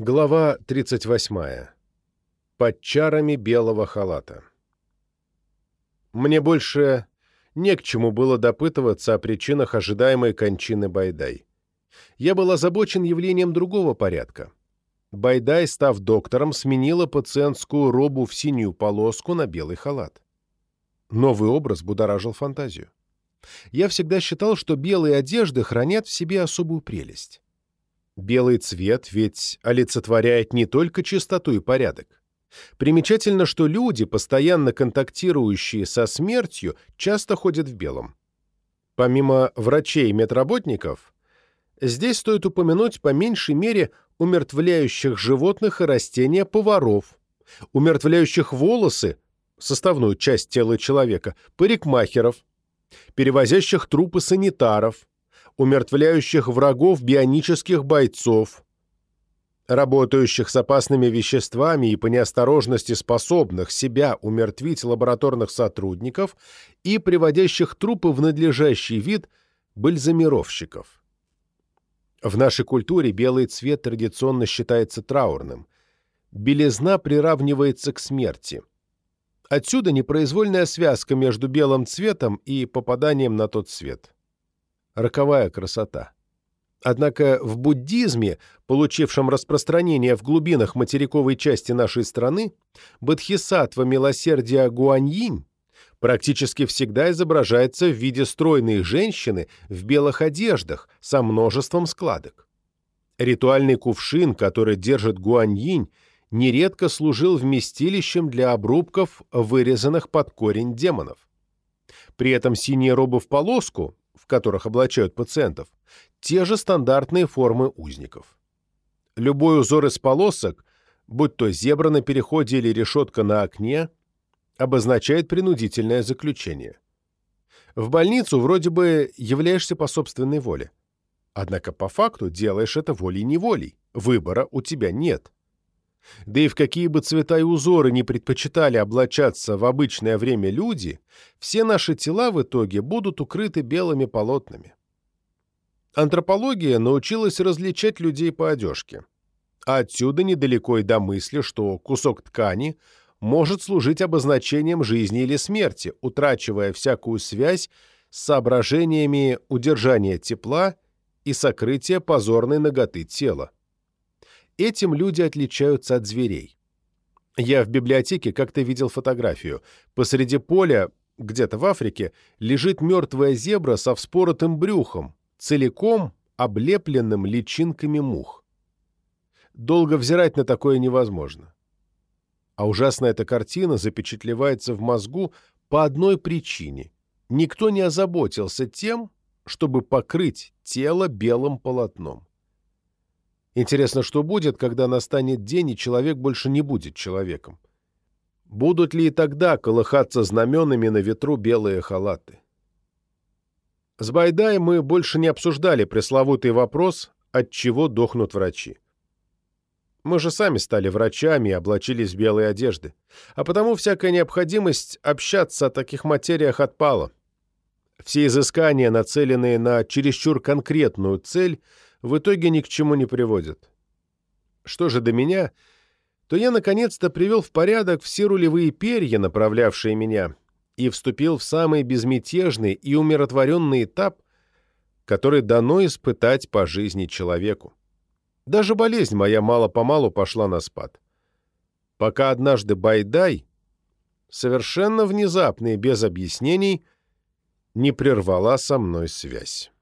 Глава 38. Под чарами белого халата. Мне больше не к чему было допытываться о причинах ожидаемой кончины Байдай. Я был озабочен явлением другого порядка. Байдай, став доктором, сменила пациентскую робу в синюю полоску на белый халат. Новый образ будоражил фантазию. Я всегда считал, что белые одежды хранят в себе особую прелесть. Белый цвет ведь олицетворяет не только чистоту и порядок. Примечательно, что люди, постоянно контактирующие со смертью, часто ходят в белом. Помимо врачей и медработников, здесь стоит упомянуть по меньшей мере умертвляющих животных и растения поваров, умертвляющих волосы, составную часть тела человека, парикмахеров, перевозящих трупы санитаров, умертвляющих врагов бионических бойцов, работающих с опасными веществами и по неосторожности способных себя умертвить лабораторных сотрудников и приводящих трупы в надлежащий вид бальзамировщиков. В нашей культуре белый цвет традиционно считается траурным. Белизна приравнивается к смерти. Отсюда непроизвольная связка между белым цветом и попаданием на тот свет роковая красота. Однако в буддизме, получившем распространение в глубинах материковой части нашей страны, бодхисаттва милосердия Гуаньинь практически всегда изображается в виде стройной женщины в белых одеждах со множеством складок. Ритуальный кувшин, который держит Гуаньинь, нередко служил вместилищем для обрубков, вырезанных под корень демонов. При этом синие робы в полоску которых облачают пациентов, те же стандартные формы узников. Любой узор из полосок, будь то зебра на переходе или решетка на окне, обозначает принудительное заключение. В больницу вроде бы являешься по собственной воле. Однако по факту делаешь это волей-неволей, выбора у тебя нет. Да и в какие бы цвета и узоры не предпочитали облачаться в обычное время люди, все наши тела в итоге будут укрыты белыми полотнами. Антропология научилась различать людей по одежке. А отсюда недалеко и до мысли, что кусок ткани может служить обозначением жизни или смерти, утрачивая всякую связь с соображениями удержания тепла и сокрытия позорной ноготы тела. Этим люди отличаются от зверей. Я в библиотеке как-то видел фотографию. Посреди поля, где-то в Африке, лежит мертвая зебра со вспоротым брюхом, целиком облепленным личинками мух. Долго взирать на такое невозможно. А ужасная эта картина запечатлевается в мозгу по одной причине. Никто не озаботился тем, чтобы покрыть тело белым полотном. Интересно, что будет, когда настанет день, и человек больше не будет человеком? Будут ли и тогда колыхаться знаменами на ветру белые халаты? С Байдай мы больше не обсуждали пресловутый вопрос, от чего дохнут врачи. Мы же сами стали врачами и облачились в белые одежды, а потому всякая необходимость общаться о таких материях отпала. Все изыскания, нацеленные на чересчур конкретную цель – в итоге ни к чему не приводят. Что же до меня, то я наконец-то привел в порядок все рулевые перья, направлявшие меня, и вступил в самый безмятежный и умиротворенный этап, который дано испытать по жизни человеку. Даже болезнь моя мало-помалу пошла на спад. Пока однажды Байдай, совершенно внезапно и без объяснений, не прервала со мной связь.